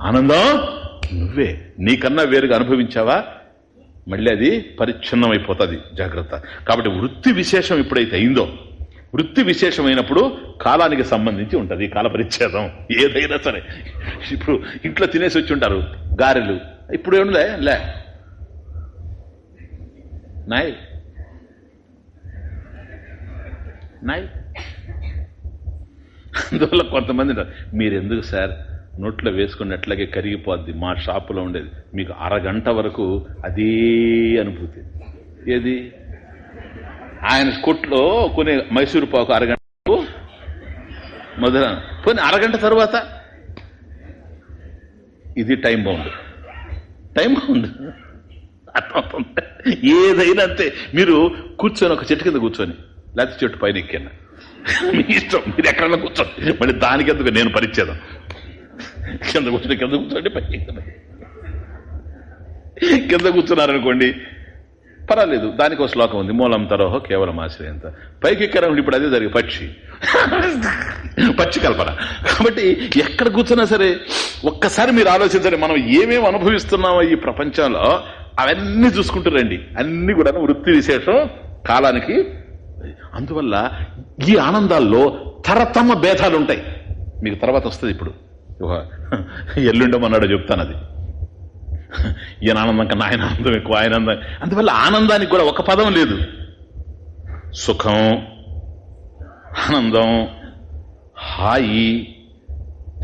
A: ఆనందం నువ్వే. నీకన్నా వేరుగా అనుభవించావా? మళ్ళీ అది పరిచ్ఛిన్నమైపోతుంది. జాగ్రత్త. కాబట్టి వృత్తి విశేషం ఎప్పుడైతే అయిందో వృత్తి విశేషమైనప్పుడు కాలానికి సంబంధించి ఉంటుంది కాల పరిచ్ఛేదం. ఏదైనా సరే. ఇప్పుడు ఇంట్లో తినేసి వచ్చి ఉంటారు గారెలు. ఇప్పుడు ఏముందిలే? లే. నాయ్ నాయ్ అందువల్ల కొంతమంది మీరు ఎందుకు సార్? నోట్లో వేసుకున్నట్లాగే కరిగిపోద్ది. మా షాపులో ఉండేది. మీకు అరగంట వరకు అదే అనుభూతి. ఏది? ఆయన కొట్లో కొనే మైసూరు పాకు అరగంటకు మొదల పోనీ అరగంట తర్వాత? ఇది టైం బౌండ్. Time bound. ఏదైనా అంతే. మీరు కూర్చొని ఒక చెట్టు కింద కూర్చొని లేకపోతే చెట్టు పైన ఎక్కాను మీ ఇష్టం. మీరు ఎక్కడన్నా కూర్చోండి మళ్ళీ దానికి ఎందుకు నేను పరిచ్ఛేదం? కింద కూర్చొని కింద కూర్చోండి పైకి కింద కూర్చున్నారనుకోండి పర్వాలేదు. దానికి ఒక శ్లోకం ఉంది. మూలం తరోహో కేవలం ఆశ్రయంత పైకి ఎక్కారనుకోండి ఇప్పుడు అదే జరిగి పక్షి. పక్షి కల్పన. కాబట్టి ఎక్కడ కూర్చున్నా సరే ఒక్కసారి మీరు ఆలోచించండి మనం ఏమేమి అనుభవిస్తున్నామో ఈ ప్రపంచంలో. అవన్నీ చూసుకుంటూ రండి. అన్ని కూడా వృత్తి విశేషం కాలానికి. అందువల్ల ఈ ఆనందాల్లో తరతమ భేదాలు ఉంటాయి మీకు తర్వాత వస్తుంది ఇప్పుడు. ఎల్లుండమన్నాడో చెప్తాను అది ఈయన ఆనందం కన్నా ఆయన ఆనందం ఎక్కువ ఆయన ఆనందం. అందువల్ల ఆనందానికి కూడా ఒక పదం లేదు. సుఖం ఆనందం హాయి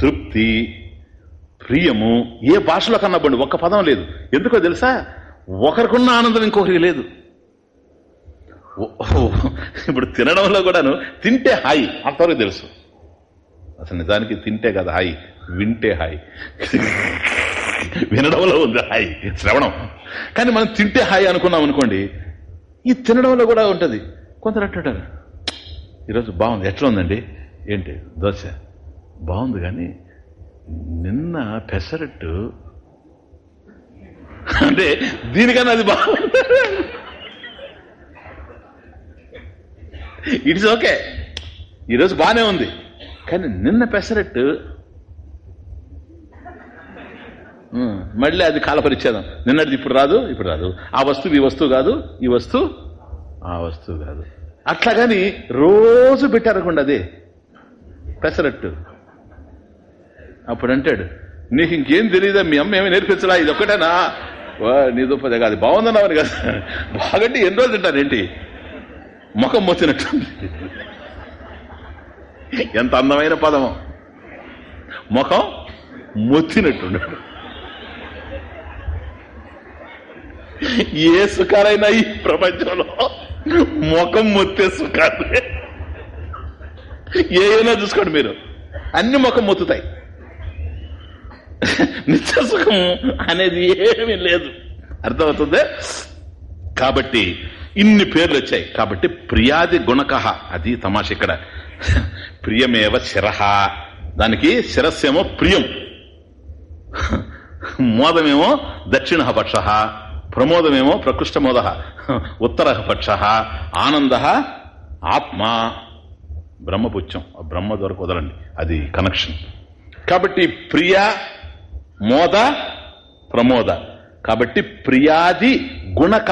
A: తృప్తి ప్రియము ఏ భాషలో కన్నా బండి ఒక్క పదం లేదు. ఎందుకో తెలుసా? ఒకరికున్న ఆనందం ఇంకొకరికి లేదు. ఓ- ఇప్పుడు తినడంలో కూడాను తింటే హాయి అంతవరకు తెలుసు. అసలు నిజానికి తింటే కదా హాయి వింటే హాయి వినడంలో ఉంది హాయి శ్రవణం. కానీ మనం తింటే హాయి అనుకున్నాం అనుకోండి ఈ తినడంలో కూడా ఉంటుంది. కొందరు అంటారు ఈరోజు బాగుంది ఎట్లా ఉందండి? ఏంటి దోశ? బాగుంది కానీ నిన్న పెసరట్టు అంటే దీనికన్నా అది బాగుంది. ఇట్స్ ఓకే ఈరోజు బాగానే ఉంది. కానీ నిన్న పెసరట్టు. మళ్ళీ అది కాలపరిచ్ఛేదం. నిన్నటిది ఇప్పుడు రాదు ఇప్పుడు రాదు. ఆ వస్తువు ఈ వస్తువు కాదు ఈ వస్తువు ఆ వస్తువు కాదు. అట్లా కానీ రోజు పెట్టారకుండా అది పెసరట్టు. అప్పుడు అంటాడు నీకు ఇంకేం తెలియదా మీ అమ్మ ఏమి నేర్పించలా? ఇది ఒక్కటేనా? నీ దుప్పదే కాదు. బాగుందన్నావని కదా. బాగంటే ఎన్ని రోజులు తింటాను ఏంటి? ముఖం మొచ్చినట్టు ఎంత అందమైన పదము. ముఖం మొచ్చినట్టున్నాడు ఏ సుఖాలైనా ఈ ప్రపంచంలో ముఖం మొత్తే సుఖాలు. ఏమైనా చూసుకోండి మీరు. అన్ని ముఖం మొత్తుతాయి. నిత్య సుఖం అనేది ఏమీ లేదు. అర్థమవుతుంది? కాబట్టి ఇన్ని పేర్లు వచ్చాయి కాబట్టి ప్రియాది గుణక. అది తమాష ఇక్కడ. ప్రియమేవ శిరహ దానికి శిరస్సేమో ప్రియం. మోదమేమో దక్షిణ పక్ష. ప్రమోదమేమో ప్రకృష్టమోద. ఉత్తర పక్ష. ఆనంద ఆత్మ. బ్రహ్మపుచ్చం. బ్రహ్మ దొరకు వదలండి. అది కనెక్షన్. కాబట్టి ప్రియ మోద ప్రమోద. కాబట్టి ప్రియాది గుణక.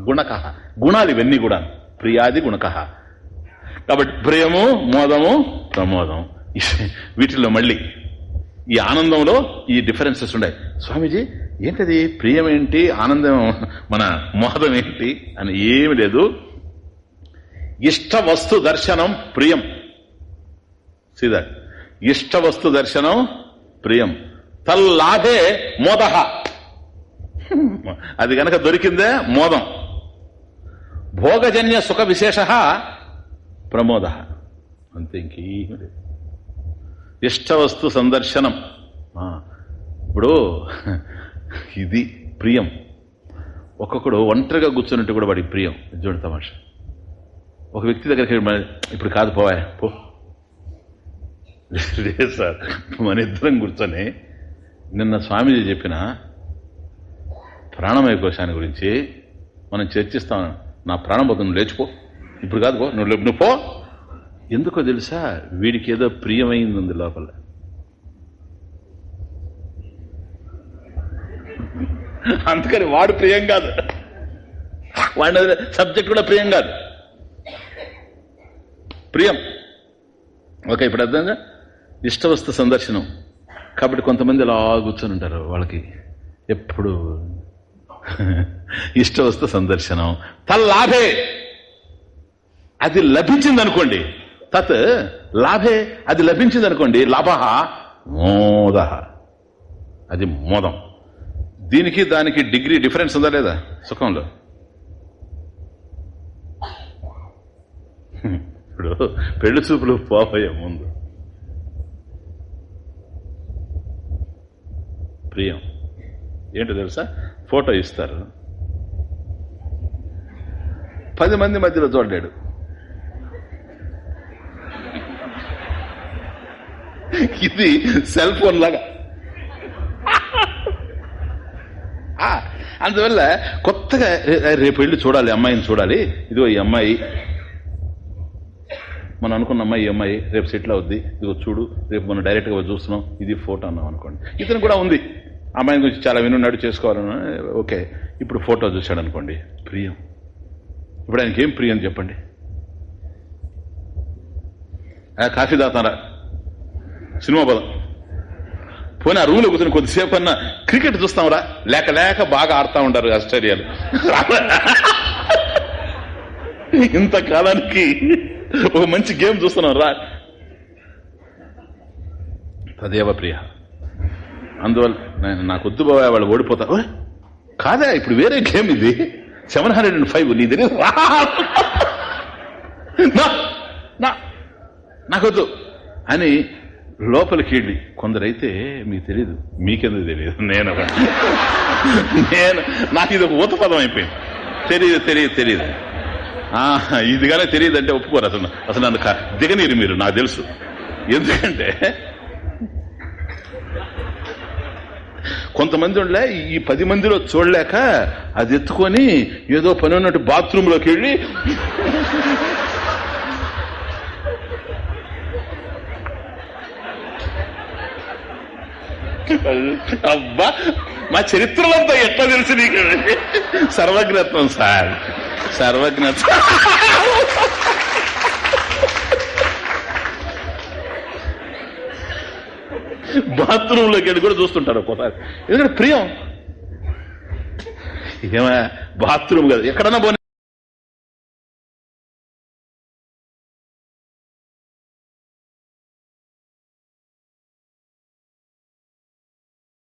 A: గుణక. గుణాలు ఇవన్నీ కూడా. ప్రియాది గుణక. కాబట్టి ప్రియము మోదము ప్రమోదం. వీటిల్లో మళ్ళీ ఈ ఆనందంలో ఈ డిఫరెన్సెస్ ఉన్నాయి స్వామీజీ ఏంటది? ప్రియం ఏంటి? ఆనందం మన మోదం ఏంటి? అని ఏమి లేదు. ఇష్ట వస్తు దర్శనం ప్రియం. సీదా. ఇష్ట వస్తు దర్శనం ప్రియం. తల్లాభే మోదహ అది గనక దొరికిందే మోదం. భోగజన్య సుఖ విశేష ప్రమోద. అంతే ఇంకేమి లేదు. ఇష్టవస్తు సందర్శనం. ఆ, ఇప్పుడు ఇది ప్రియం. ఒక్కొక్కడు ఒంటరిగా కూర్చున్నట్టు కూడా వాడికి ప్రియం. ఇది తమాష. ఒక వ్యక్తి దగ్గరికి ఇప్పుడు కాదు పోవా పో. లేదు సార్ మన ఇద్దరం కూర్చొని నిన్న స్వామీజీ చెప్పిన ప్రాణమయ కోశాన్ని గురించి మనం చర్చిస్తాం. నా ప్రాణం పోతుంది నువ్వు లేచిపో. ఇప్పుడు కాదు పో నువ్వు లే- నువ్వు పో. ఎందుకో తెలుసా? వీడికి ఏదో ప్రియమైంది ఉంది లోపల. అందుకని వాడు ప్రియం కాదు. వాడి సబ్జెక్ట్ కూడా ప్రియం కాదు. ప్రియం. ఓకే ఇప్పుడు అర్థంగా ఇష్టవస్తు సందర్శనం. కాబట్టి కొంతమంది అలా కూర్చొని ఉంటారు. వాళ్ళకి ఎప్పుడు ఇష్టవస్తు సందర్శనం. తల్లాభే అది లభించింది అనుకోండి తత్ లాభే అది లభించింది అనుకోండి లాభ మోద. అది మోదం. దీనికి దానికి డిగ్రీ డిఫరెన్స్ ఉందా లేదా? సుఖంలో. ఇప్పుడు పెళ్ళి చూపులు పోబోయే ముందు. ప్రియం. ఏంటో తెలుసా? ఫోటో ఇస్తారు. పది మంది మధ్యలో చూడలేడు. ఇది సెల్ ఫోన్ లాగా. ఆ, అందువల్ల కొత్తగా రేపు వెళ్ళి చూడాలి అమ్మాయిని చూడాలి. ఇదిగో ఈ అమ్మాయి మనం అనుకున్న అమ్మాయి ఈ అమ్మాయి రేపు సెటిల్ అవుద్ది. ఇదిగో చూడు రేపు మనం డైరెక్ట్గా చూస్తున్నాం. ఇది ఫోటో అన్నాం అనుకోండి. ఇతను కూడా ఉంది. అమ్మాయిని గురించి చాలా వినున్నాడు చేసుకోవాలన్నా ఓకే. ఇప్పుడు ఫోటో చూశాడు అనుకోండి. ప్రియం. ఇప్పుడు ఆయనకి ఏం ప్రియం చెప్పండి? కాఫీ దాతారా సినిమా పదం. పోనీ ఆ రూమ్లో కూర్చొని కొద్దిసేపు అన్నా క్రికెట్ చూస్తాంరా? లేక లేక బాగా ఆడుతా ఉంటారు ఆస్ట్రేలియాలు. ఇంతకాలానికి ఒక మంచి గేమ్ చూస్తున్నాం రా. తదేవ ప్రియ. అందువల్ల నేను- నాకు వద్దు బాబా వాళ్ళు ఓడిపోతా. కాదా ఇప్పుడు వేరే గేమ్ ఇది. సెవెన్ హండ్రెడ్ అండ్ ఫైవ్ నీ తెలియదు నాకొద్దు అని లోపలికి వెళ్ళి కొందరైతే మీకు తెలియదు మీకెందుకు తెలియదు నేను నేను నాకు ఇది ఒక ఊత పదం అయిపోయింది. తెలియదు తెలియదు తెలియదు ఇదిగానే ఇది తెలియదు అంటే ఒప్పుకోరు అసలు. అసలు నన్ను దిగనీరు మీరు నాకు తెలుసు. ఎందుకంటే కొంతమంది ఉండలే ఈ పది మందిలో చూడలేక అది ఎత్తుకొని ఏదో పని ఉన్నట్టు బాత్రూమ్లోకి వెళ్ళి అబ్బా మా చరిత్రలంతా ఎట్లా తెలుసు నీకు? సర్వజ్ఞత్వం సార్. సర్వజ్ఞత. బాత్రూమ్లోకి వెళ్ళి కూడా చూస్తుంటారు ఒక్కోసారి. ఎందుకంటే ప్రియం. ఏమా బాత్రూమ్ కదా. ఎక్కడన్నా పోనీ.